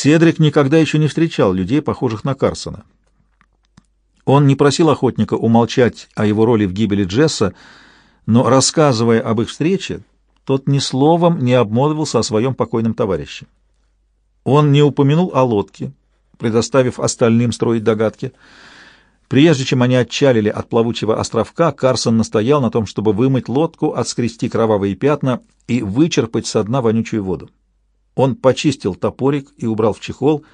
Седрик никогда еще не встречал людей, похожих на Карсона. Он не просил охотника умолчать о его роли в гибели Джесса, но, рассказывая об их встрече, тот ни словом не обмолвился о своем покойном товарище. Он не упомянул о лодке, предоставив остальным строить догадки. Прежде чем они отчалили от плавучего островка, Карсон настоял на том, чтобы вымыть лодку, отскрести кровавые пятна и вычерпать со дна вонючую воду. Он почистил топорик и убрал в чехол,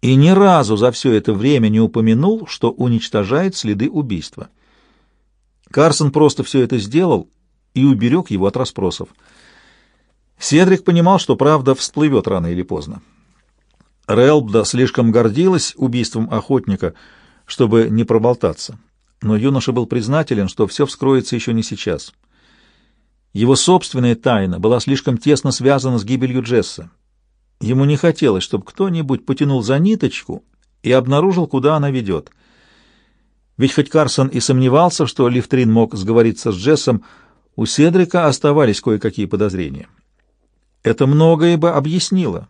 и ни разу за все это время не упомянул, что уничтожает следы убийства. Карсон просто все это сделал и уберег его от расспросов. Седрик понимал, что правда всплывет рано или поздно. Релбда слишком гордилась убийством охотника, чтобы не проболтаться, но юноша был признателен, что все вскроется еще не сейчас — его собственная тайна была слишком тесно связана с гибелью Джесса. Ему не хотелось, чтобы кто-нибудь потянул за ниточку и обнаружил, куда она ведет. Ведь хоть Карсон и сомневался, что Лифтрин мог сговориться с Джессом, у Седрика оставались кое-какие подозрения. Это многое бы объяснило,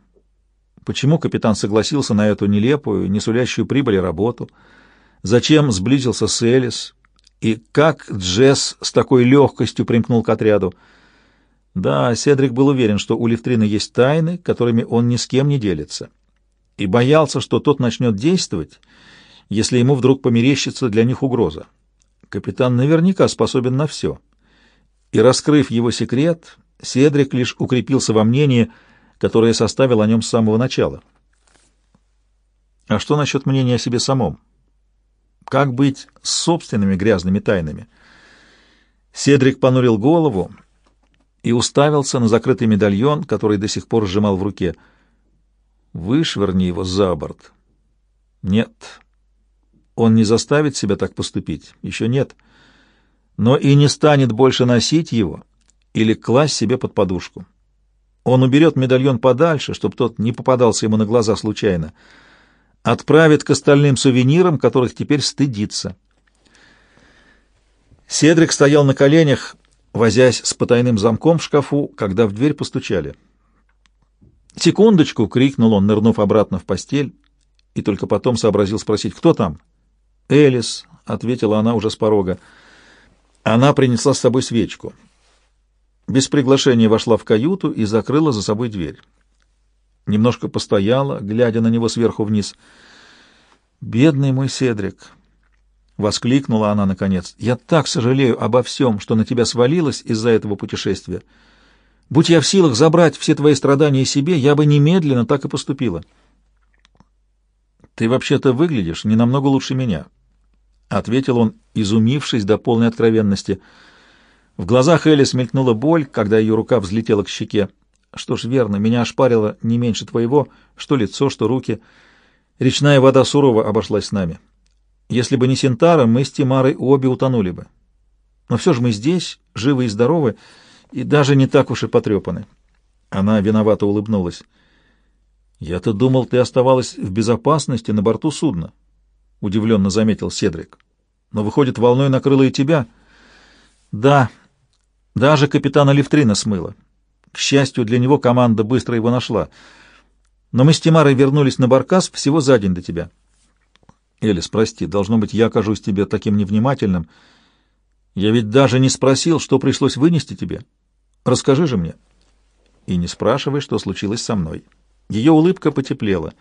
почему капитан согласился на эту нелепую, не сулящую прибыли работу, зачем сблизился с Элис, и как Джесс с такой легкостью примкнул к отряду? Да, Седрик был уверен, что у Левтрина есть тайны, которыми он ни с кем не делится, и боялся, что тот начнет действовать, если ему вдруг померещится для них угроза. Капитан наверняка способен на все. И, раскрыв его секрет, Седрик лишь укрепился во мнении, которое составил о нем с самого начала. А что насчет мнения о себе самом? Как быть с собственными грязными тайнами? Седрик понурил голову и уставился на закрытый медальон, который до сих пор сжимал в руке. Вышвырни его за борт. Нет. Он не заставит себя так поступить. Еще нет. Но и не станет больше носить его или класть себе под подушку. Он уберет медальон подальше, чтобы тот не попадался ему на глаза случайно отправит к остальным сувенирам, которых теперь стыдится. Седрик стоял на коленях, возясь с потайным замком в шкафу, когда в дверь постучали. «Секундочку!» — крикнул он, нырнув обратно в постель, и только потом сообразил спросить, кто там? «Элис», — ответила она уже с порога. Она принесла с собой свечку. Без приглашения вошла в каюту и закрыла за собой дверь немножко постояла, глядя на него сверху вниз. «Бедный мой Седрик!» — воскликнула она наконец. «Я так сожалею обо всем, что на тебя свалилось из-за этого путешествия. Будь я в силах забрать все твои страдания себе, я бы немедленно так и поступила». «Ты вообще-то выглядишь не намного лучше меня», — ответил он, изумившись до полной откровенности. В глазах Элис мелькнула боль, когда ее рука взлетела к щеке. Что ж, верно, меня ошпарило не меньше твоего, что лицо, что руки. Речная вода сурово обошлась с нами. Если бы не Синтара, мы с Тимарой обе утонули бы. Но все же мы здесь, живы и здоровы, и даже не так уж и потрепаны. Она виновато улыбнулась. «Я-то думал, ты оставалась в безопасности на борту судна», — удивленно заметил Седрик. «Но, выходит, волной накрыло и тебя». «Да, даже капитана Левтрина смыло. К счастью для него, команда быстро его нашла. Но мы с Тимарой вернулись на Баркас всего за день до тебя. Элис, прости, должно быть, я окажусь тебе таким невнимательным. Я ведь даже не спросил, что пришлось вынести тебе. Расскажи же мне. И не спрашивай, что случилось со мной. Ее улыбка потеплела.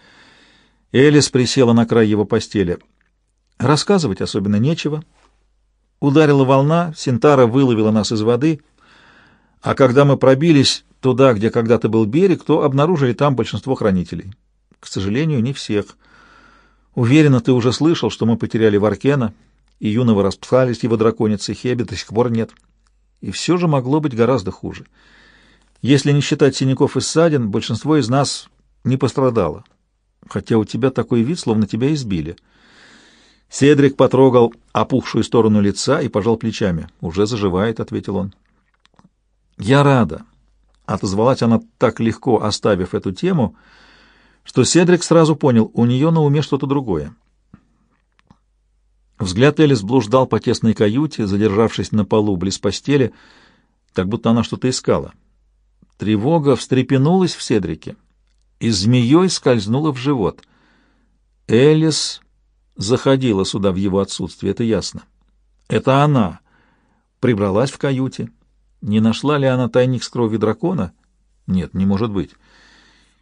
Элис присела на край его постели. Рассказывать особенно нечего. Ударила волна, Синтара выловила нас из воды — а когда мы пробились туда, где когда-то был берег, то обнаружили там большинство хранителей. К сожалению, не всех. Уверена, ты уже слышал, что мы потеряли Варкена, и юного распхались его драконицы Хеби до сих пор нет. И все же могло быть гораздо хуже. Если не считать синяков и ссадин, большинство из нас не пострадало. Хотя у тебя такой вид, словно тебя избили. Седрик потрогал опухшую сторону лица и пожал плечами. «Уже заживает», — ответил он. «Я рада», — отозвалась она так легко, оставив эту тему, что Седрик сразу понял, у нее на уме что-то другое. Взгляд Элис блуждал по тесной каюте, задержавшись на полу близ постели, как будто она что-то искала. Тревога встрепенулась в Седрике, и змеей скользнула в живот. Элис заходила сюда в его отсутствие, это ясно. Это она прибралась в каюте. Не нашла ли она тайник с кровью дракона? Нет, не может быть.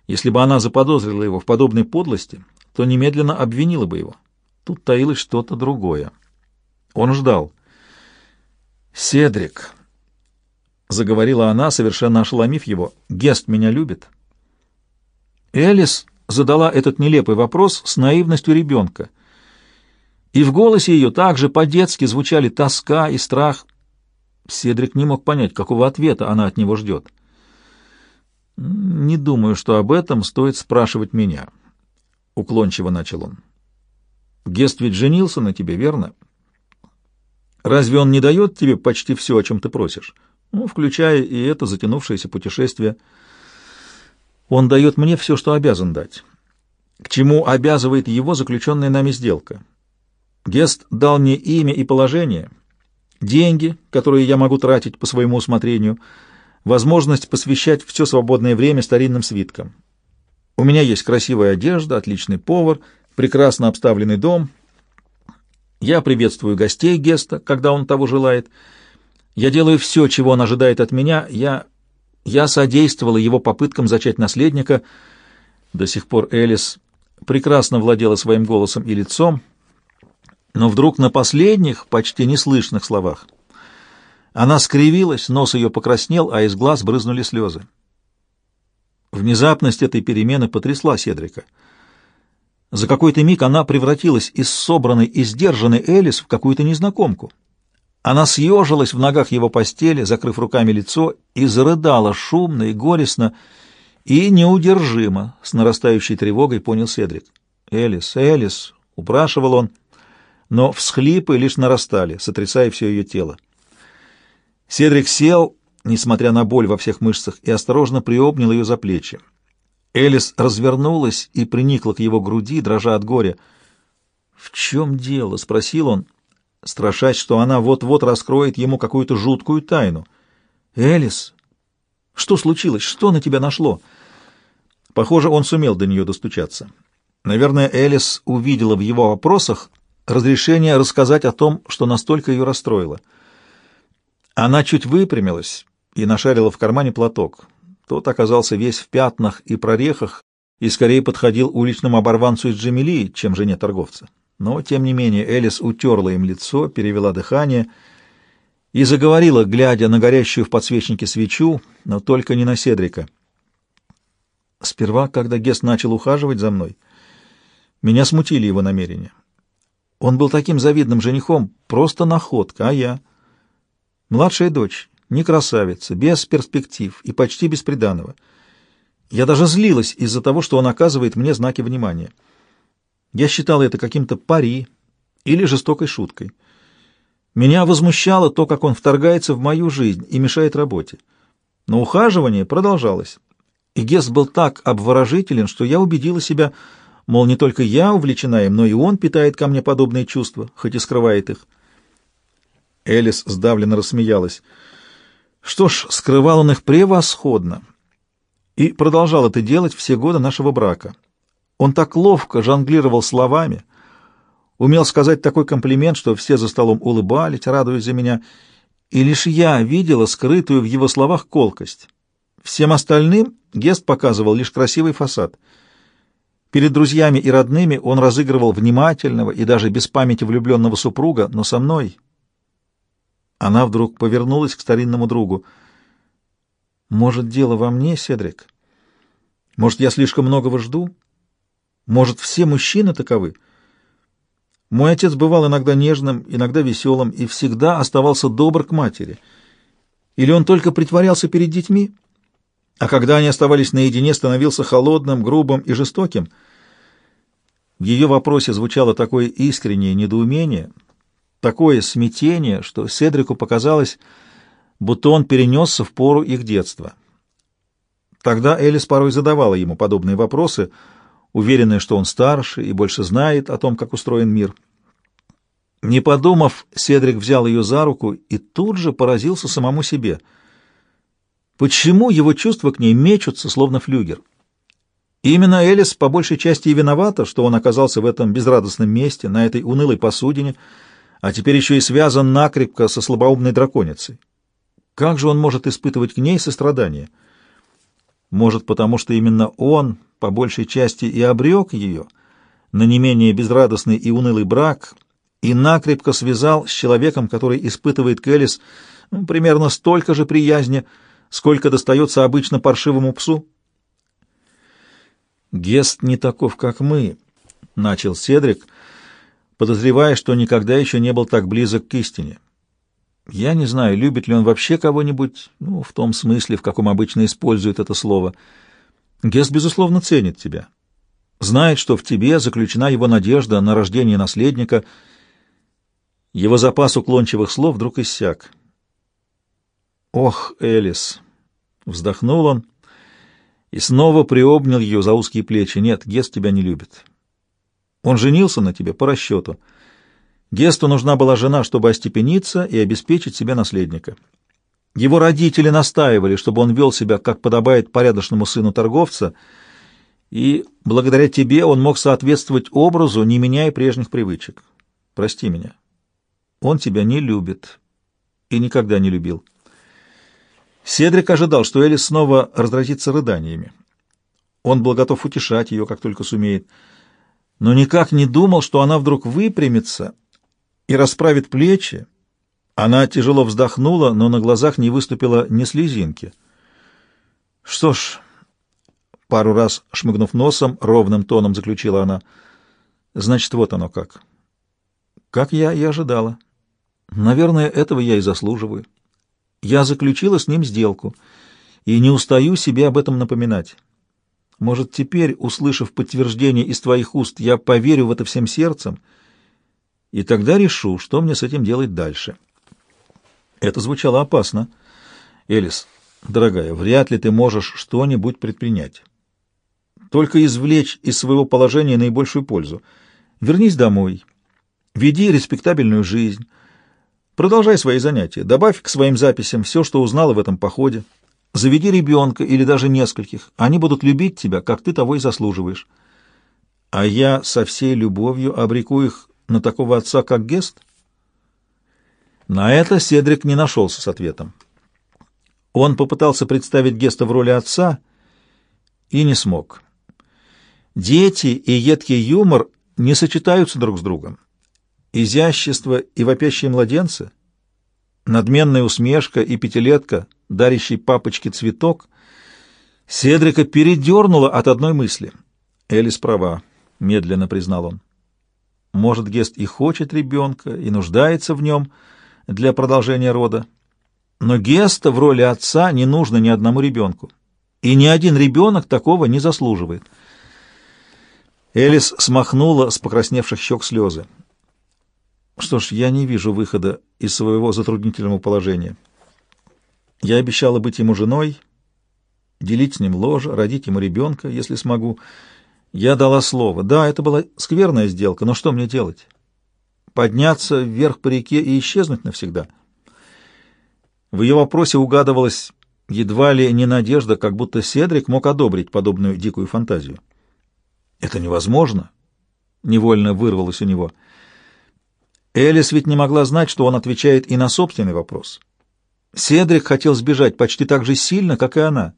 Если бы она заподозрила его в подобной подлости, то немедленно обвинила бы его. Тут таилось что-то другое. Он ждал. «Седрик», — заговорила она, совершенно ошеломив его, — «Гест меня любит». Элис задала этот нелепый вопрос с наивностью ребенка. И в голосе ее также по-детски звучали тоска и страх. Седрик не мог понять, какого ответа она от него ждет. «Не думаю, что об этом стоит спрашивать меня», — уклончиво начал он. «Гест ведь женился на тебе, верно? Разве он не дает тебе почти все, о чем ты просишь? Ну, включая и это затянувшееся путешествие. Он дает мне все, что обязан дать. К чему обязывает его заключенная нами сделка? Гест дал мне имя и положение, деньги, которые я могу тратить по своему усмотрению, возможность посвящать все свободное время старинным свиткам. У меня есть красивая одежда, отличный повар, прекрасно обставленный дом — я приветствую гостей Геста, когда он того желает. Я делаю все, чего он ожидает от меня. Я... я содействовала его попыткам зачать наследника. До сих пор Элис прекрасно владела своим голосом и лицом, но вдруг на последних, почти неслышных словах она скривилась, нос ее покраснел, а из глаз брызнули слезы. Внезапность этой перемены потрясла Седрика — за какой-то миг она превратилась из собранной и сдержанной Элис в какую-то незнакомку. Она съежилась в ногах его постели, закрыв руками лицо, и зарыдала шумно и горестно, и неудержимо, с нарастающей тревогой понял Седрик. «Элис, Элис!» — упрашивал он, но всхлипы лишь нарастали, сотрясая все ее тело. Седрик сел, несмотря на боль во всех мышцах, и осторожно приобнял ее за плечи. Элис развернулась и приникла к его груди, дрожа от горя. «В чем дело?» — спросил он, страшась, что она вот-вот раскроет ему какую-то жуткую тайну. «Элис, что случилось? Что на тебя нашло?» Похоже, он сумел до нее достучаться. Наверное, Элис увидела в его вопросах разрешение рассказать о том, что настолько ее расстроило. Она чуть выпрямилась и нашарила в кармане платок. Тот оказался весь в пятнах и прорехах и скорее подходил уличному оборванцу из Джамилии, чем жене торговца. Но, тем не менее, Элис утерла им лицо, перевела дыхание и заговорила, глядя на горящую в подсвечнике свечу, но только не на Седрика. Сперва, когда Гест начал ухаживать за мной, меня смутили его намерения. Он был таким завидным женихом, просто находка, а я... Младшая дочь, не красавица, без перспектив и почти без приданого. Я даже злилась из-за того, что он оказывает мне знаки внимания. Я считала это каким-то пари или жестокой шуткой. Меня возмущало то, как он вторгается в мою жизнь и мешает работе. Но ухаживание продолжалось. И Гест был так обворожителен, что я убедила себя, мол, не только я увлечена им, но и он питает ко мне подобные чувства, хоть и скрывает их. Элис сдавленно рассмеялась. Что ж, скрывал он их превосходно и продолжал это делать все годы нашего брака. Он так ловко жонглировал словами, умел сказать такой комплимент, что все за столом улыбались, радуясь за меня, и лишь я видела скрытую в его словах колкость. Всем остальным Гест показывал лишь красивый фасад. Перед друзьями и родными он разыгрывал внимательного и даже без памяти влюбленного супруга, но со мной она вдруг повернулась к старинному другу. «Может, дело во мне, Седрик? Может, я слишком многого жду? Может, все мужчины таковы? Мой отец бывал иногда нежным, иногда веселым и всегда оставался добр к матери. Или он только притворялся перед детьми, а когда они оставались наедине, становился холодным, грубым и жестоким?» В ее вопросе звучало такое искреннее недоумение — такое смятение, что Седрику показалось, будто он перенесся в пору их детства. Тогда Элис порой задавала ему подобные вопросы, уверенная, что он старше и больше знает о том, как устроен мир. Не подумав, Седрик взял ее за руку и тут же поразился самому себе. Почему его чувства к ней мечутся, словно флюгер? Именно Элис по большей части и виновата, что он оказался в этом безрадостном месте, на этой унылой посудине, а теперь еще и связан накрепко со слабоумной драконицей. Как же он может испытывать к ней сострадание? Может, потому что именно он, по большей части, и обрек ее на не менее безрадостный и унылый брак и накрепко связал с человеком, который испытывает к Элис ну, примерно столько же приязни, сколько достается обычно паршивому псу? «Гест не таков, как мы», — начал Седрик, подозревая, что никогда еще не был так близок к истине. Я не знаю, любит ли он вообще кого-нибудь, ну, в том смысле, в каком обычно использует это слово. Гест, безусловно, ценит тебя. Знает, что в тебе заключена его надежда на рождение наследника. Его запас уклончивых слов вдруг иссяк. «Ох, Элис!» — вздохнул он и снова приобнял ее за узкие плечи. «Нет, Гест тебя не любит. Он женился на тебе по расчету». Гесту нужна была жена, чтобы остепениться и обеспечить себе наследника. Его родители настаивали, чтобы он вел себя, как подобает порядочному сыну торговца, и благодаря тебе он мог соответствовать образу, не меняя прежних привычек. Прости меня. Он тебя не любит и никогда не любил. Седрик ожидал, что Элис снова разразится рыданиями. Он был готов утешать ее, как только сумеет, но никак не думал, что она вдруг выпрямится и расправит плечи. Она тяжело вздохнула, но на глазах не выступила ни слезинки. Что ж, пару раз шмыгнув носом, ровным тоном заключила она. Значит, вот оно как. Как я и ожидала. Наверное, этого я и заслуживаю. Я заключила с ним сделку и не устаю себе об этом напоминать. Может, теперь, услышав подтверждение из твоих уст, я поверю в это всем сердцем — и тогда решу, что мне с этим делать дальше. Это звучало опасно. Элис, дорогая, вряд ли ты можешь что-нибудь предпринять. Только извлечь из своего положения наибольшую пользу. Вернись домой, веди респектабельную жизнь, продолжай свои занятия, добавь к своим записям все, что узнала в этом походе. Заведи ребенка или даже нескольких. Они будут любить тебя, как ты того и заслуживаешь. А я со всей любовью обреку их на такого отца, как Гест? На это Седрик не нашелся с ответом. Он попытался представить Геста в роли отца и не смог. Дети и едкий юмор не сочетаются друг с другом. Изящество и вопящие младенцы, надменная усмешка и пятилетка, дарящий папочке цветок, Седрика передернуло от одной мысли. «Элис права», — медленно признал он. Может, Гест и хочет ребенка, и нуждается в нем для продолжения рода. Но Геста в роли отца не нужно ни одному ребенку. И ни один ребенок такого не заслуживает. Элис смахнула с покрасневших щек слезы. Что ж, я не вижу выхода из своего затруднительного положения. Я обещала быть ему женой, делить с ним ложе, родить ему ребенка, если смогу, я дала слово. Да, это была скверная сделка, но что мне делать? Подняться вверх по реке и исчезнуть навсегда? В ее вопросе угадывалась едва ли не надежда, как будто Седрик мог одобрить подобную дикую фантазию. «Это невозможно!» — невольно вырвалось у него. Элис ведь не могла знать, что он отвечает и на собственный вопрос. Седрик хотел сбежать почти так же сильно, как и она.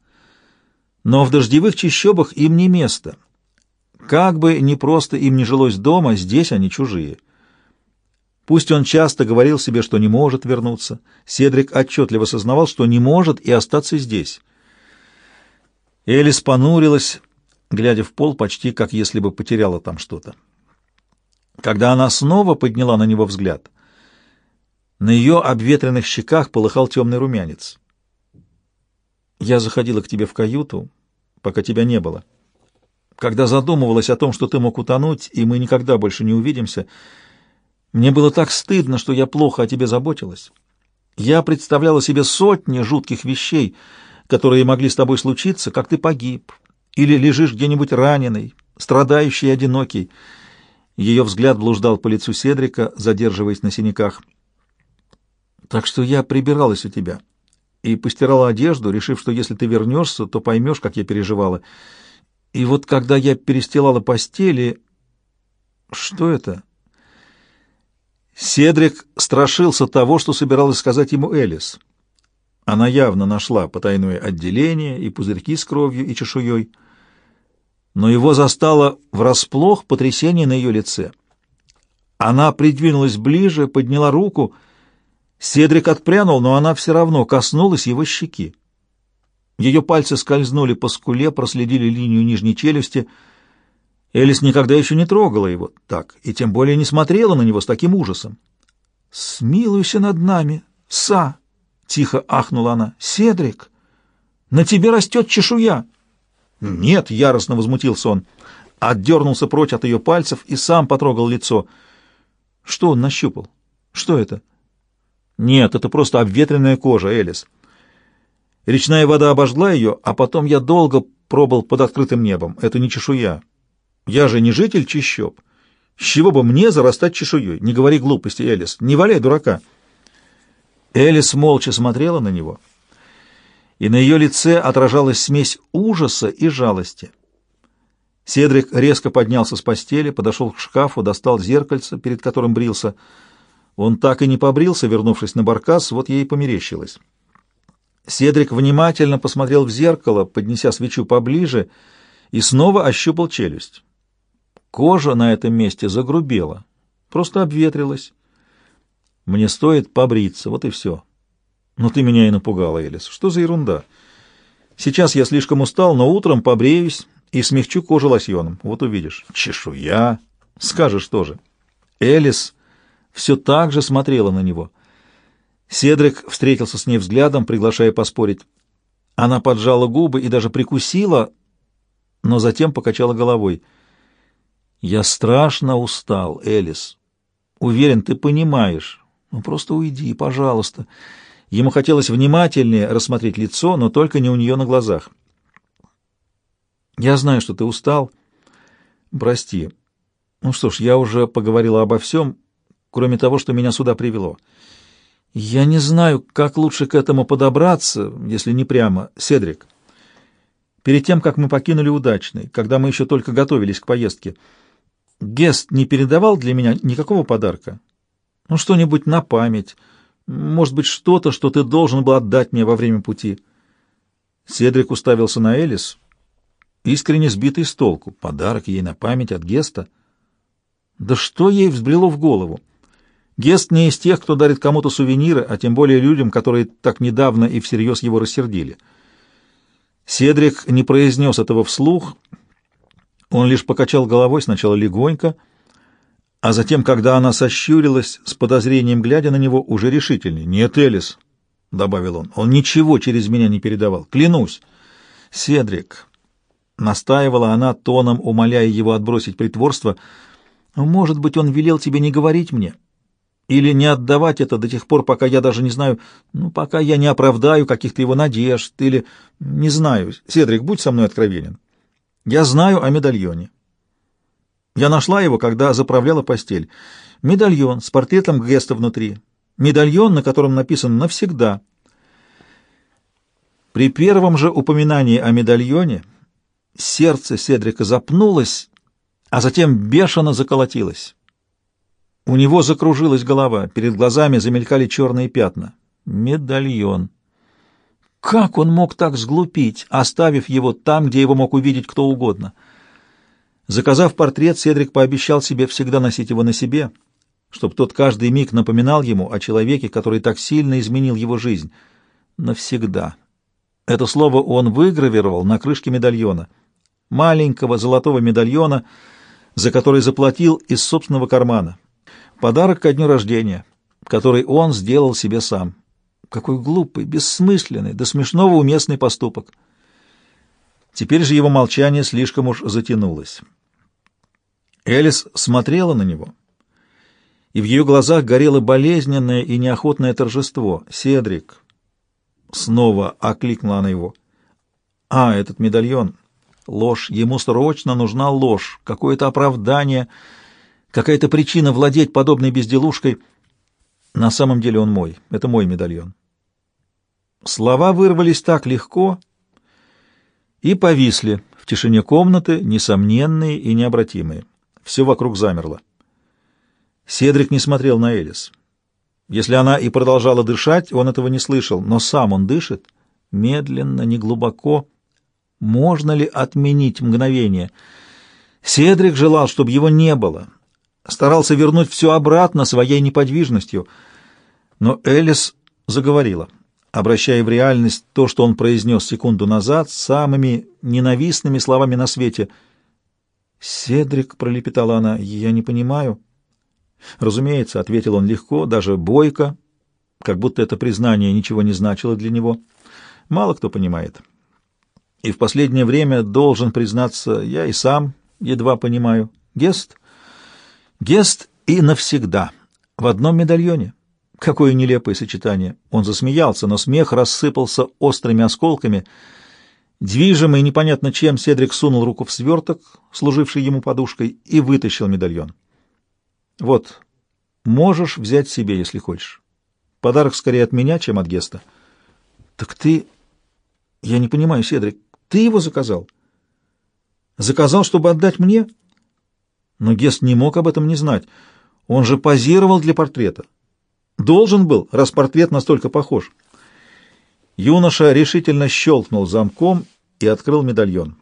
Но в дождевых чащобах им не место — как бы ни просто им не жилось дома, здесь они чужие. Пусть он часто говорил себе, что не может вернуться, Седрик отчетливо сознавал, что не может и остаться здесь. Элис понурилась, глядя в пол, почти как если бы потеряла там что-то. Когда она снова подняла на него взгляд, на ее обветренных щеках полыхал темный румянец. «Я заходила к тебе в каюту, пока тебя не было», когда задумывалась о том, что ты мог утонуть, и мы никогда больше не увидимся, мне было так стыдно, что я плохо о тебе заботилась. Я представляла себе сотни жутких вещей, которые могли с тобой случиться, как ты погиб, или лежишь где-нибудь раненый, страдающий и одинокий. Ее взгляд блуждал по лицу Седрика, задерживаясь на синяках. Так что я прибиралась у тебя и постирала одежду, решив, что если ты вернешься, то поймешь, как я переживала, — И вот когда я перестилала постели... Что это? Седрик страшился того, что собиралась сказать ему Элис. Она явно нашла потайное отделение и пузырьки с кровью и чешуей, но его застало врасплох потрясение на ее лице. Она придвинулась ближе, подняла руку. Седрик отпрянул, но она все равно коснулась его щеки. Ее пальцы скользнули по скуле, проследили линию нижней челюсти. Элис никогда еще не трогала его так, и тем более не смотрела на него с таким ужасом. «Смилуйся над нами, Са!» — тихо ахнула она. «Седрик, на тебе растет чешуя!» «Нет!» — яростно возмутился он. Отдернулся прочь от ее пальцев и сам потрогал лицо. «Что он нащупал? Что это?» «Нет, это просто обветренная кожа, Элис». Речная вода обожгла ее, а потом я долго пробыл под открытым небом. Это не чешуя. Я же не житель чащоб. С чего бы мне зарастать чешуей? Не говори глупости, Элис. Не валяй дурака. Элис молча смотрела на него, и на ее лице отражалась смесь ужаса и жалости. Седрик резко поднялся с постели, подошел к шкафу, достал зеркальце, перед которым брился. Он так и не побрился, вернувшись на баркас, вот ей померещилось. Седрик внимательно посмотрел в зеркало, поднеся свечу поближе, и снова ощупал челюсть. Кожа на этом месте загрубела, просто обветрилась. Мне стоит побриться, вот и все. Но ты меня и напугала, Элис. Что за ерунда? Сейчас я слишком устал, но утром побреюсь и смягчу кожу лосьоном. Вот увидишь. Чешуя. Скажешь тоже. Элис все так же смотрела на него — Седрик встретился с ней взглядом, приглашая поспорить. Она поджала губы и даже прикусила, но затем покачала головой. «Я страшно устал, Элис. Уверен, ты понимаешь. Ну, просто уйди, пожалуйста». Ему хотелось внимательнее рассмотреть лицо, но только не у нее на глазах. «Я знаю, что ты устал. Прости. Ну что ж, я уже поговорила обо всем, кроме того, что меня сюда привело». Я не знаю, как лучше к этому подобраться, если не прямо, Седрик. Перед тем, как мы покинули Удачный, когда мы еще только готовились к поездке, Гест не передавал для меня никакого подарка. Ну, что-нибудь на память, может быть, что-то, что ты должен был отдать мне во время пути. Седрик уставился на Элис, искренне сбитый с толку. Подарок ей на память от Геста. Да что ей взбрело в голову? Гест не из тех, кто дарит кому-то сувениры, а тем более людям, которые так недавно и всерьез его рассердили. Седрик не произнес этого вслух, он лишь покачал головой сначала легонько, а затем, когда она сощурилась, с подозрением глядя на него, уже решительней. «Нет, Элис», — добавил он, — «он ничего через меня не передавал, клянусь». «Седрик», — настаивала она, тоном умоляя его отбросить притворство, — «может быть, он велел тебе не говорить мне?» или не отдавать это до тех пор, пока я даже не знаю, ну, пока я не оправдаю каких-то его надежд, или не знаю. Седрик, будь со мной откровенен. Я знаю о медальоне. Я нашла его, когда заправляла постель. Медальон с портретом Геста внутри. Медальон, на котором написано «навсегда». При первом же упоминании о медальоне сердце Седрика запнулось, а затем бешено заколотилось. У него закружилась голова, перед глазами замелькали черные пятна. Медальон. Как он мог так сглупить, оставив его там, где его мог увидеть кто угодно? Заказав портрет, Седрик пообещал себе всегда носить его на себе, чтобы тот каждый миг напоминал ему о человеке, который так сильно изменил его жизнь. Навсегда. Это слово он выгравировал на крышке медальона. Маленького золотого медальона, за который заплатил из собственного кармана. Подарок ко дню рождения, который он сделал себе сам. Какой глупый, бессмысленный, до смешного уместный поступок. Теперь же его молчание слишком уж затянулось. Элис смотрела на него, и в ее глазах горело болезненное и неохотное торжество. «Седрик!» Снова окликнула она его. «А, этот медальон!» Ложь. Ему срочно нужна ложь, какое-то оправдание — какая-то причина владеть подобной безделушкой. На самом деле он мой, это мой медальон. Слова вырвались так легко и повисли в тишине комнаты, несомненные и необратимые. Все вокруг замерло. Седрик не смотрел на Элис. Если она и продолжала дышать, он этого не слышал, но сам он дышит медленно, неглубоко. Можно ли отменить мгновение? Седрик желал, чтобы его не было. Старался вернуть все обратно своей неподвижностью. Но Элис заговорила, обращая в реальность то, что он произнес секунду назад, самыми ненавистными словами на свете. «Седрик», — пролепетала она, — «я не понимаю». «Разумеется», — ответил он легко, даже бойко, как будто это признание ничего не значило для него. «Мало кто понимает. И в последнее время, должен признаться, я и сам едва понимаю. Гест? Гест и навсегда. В одном медальоне. Какое нелепое сочетание!» Он засмеялся, но смех рассыпался острыми осколками. Движимый непонятно чем, Седрик сунул руку в сверток, служивший ему подушкой, и вытащил медальон. Вот, можешь взять себе, если хочешь. Подарок скорее от меня, чем от Геста. Так ты... Я не понимаю, Седрик, ты его заказал? Заказал, чтобы отдать мне? Но Гест не мог об этом не знать. Он же позировал для портрета. Должен был, раз портрет настолько похож. Юноша решительно щелкнул замком и открыл медальон.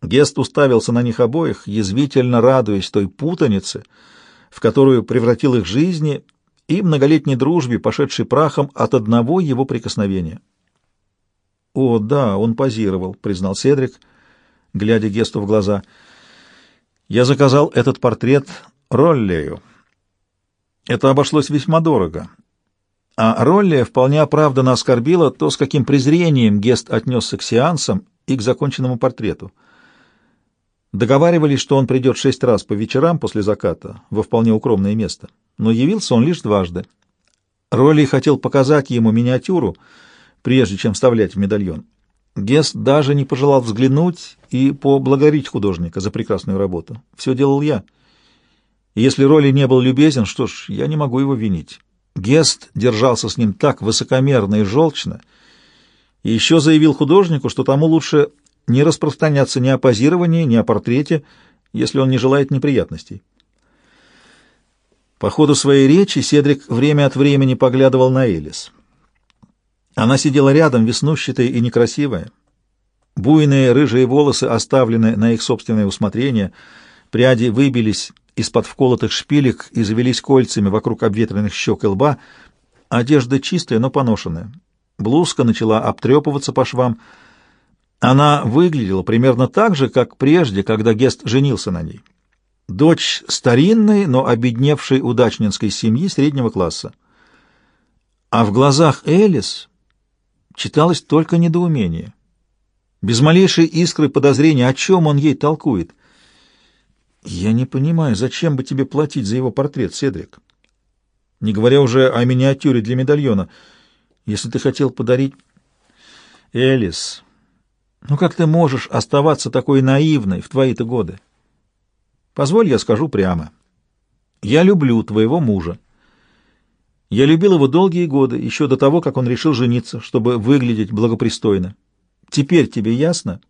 Гест уставился на них обоих, язвительно радуясь той путанице, в которую превратил их жизни и многолетней дружбе, пошедшей прахом от одного его прикосновения. «О, да, он позировал», — признал Седрик, глядя Гесту в глаза. «Я заказал этот портрет Роллею. Это обошлось весьма дорого. А Роллея вполне оправданно оскорбила то, с каким презрением Гест отнесся к сеансам и к законченному портрету». Договаривались, что он придет шесть раз по вечерам после заката во вполне укромное место, но явился он лишь дважды. Ролли хотел показать ему миниатюру, прежде чем вставлять в медальон. Гест даже не пожелал взглянуть и поблагодарить художника за прекрасную работу. Все делал я. Если Ролли не был любезен, что ж, я не могу его винить. Гест держался с ним так высокомерно и желчно, и еще заявил художнику, что тому лучше не распространяться ни о позировании, ни о портрете, если он не желает неприятностей. По ходу своей речи Седрик время от времени поглядывал на Элис. Она сидела рядом, веснущатая и некрасивая. Буйные рыжие волосы оставлены на их собственное усмотрение, пряди выбились из-под вколотых шпилек и завелись кольцами вокруг обветренных щек и лба. Одежда чистая, но поношенная. Блузка начала обтрепываться по швам — она выглядела примерно так же, как прежде, когда Гест женился на ней. Дочь старинной, но обедневшей удачнинской семьи среднего класса. А в глазах Элис читалось только недоумение. Без малейшей искры подозрения, о чем он ей толкует. «Я не понимаю, зачем бы тебе платить за его портрет, Седрик? Не говоря уже о миниатюре для медальона. Если ты хотел подарить...» «Элис...» Ну как ты можешь оставаться такой наивной в твои-то годы? Позволь, я скажу прямо. Я люблю твоего мужа. Я любил его долгие годы, еще до того, как он решил жениться, чтобы выглядеть благопристойно. Теперь тебе ясно?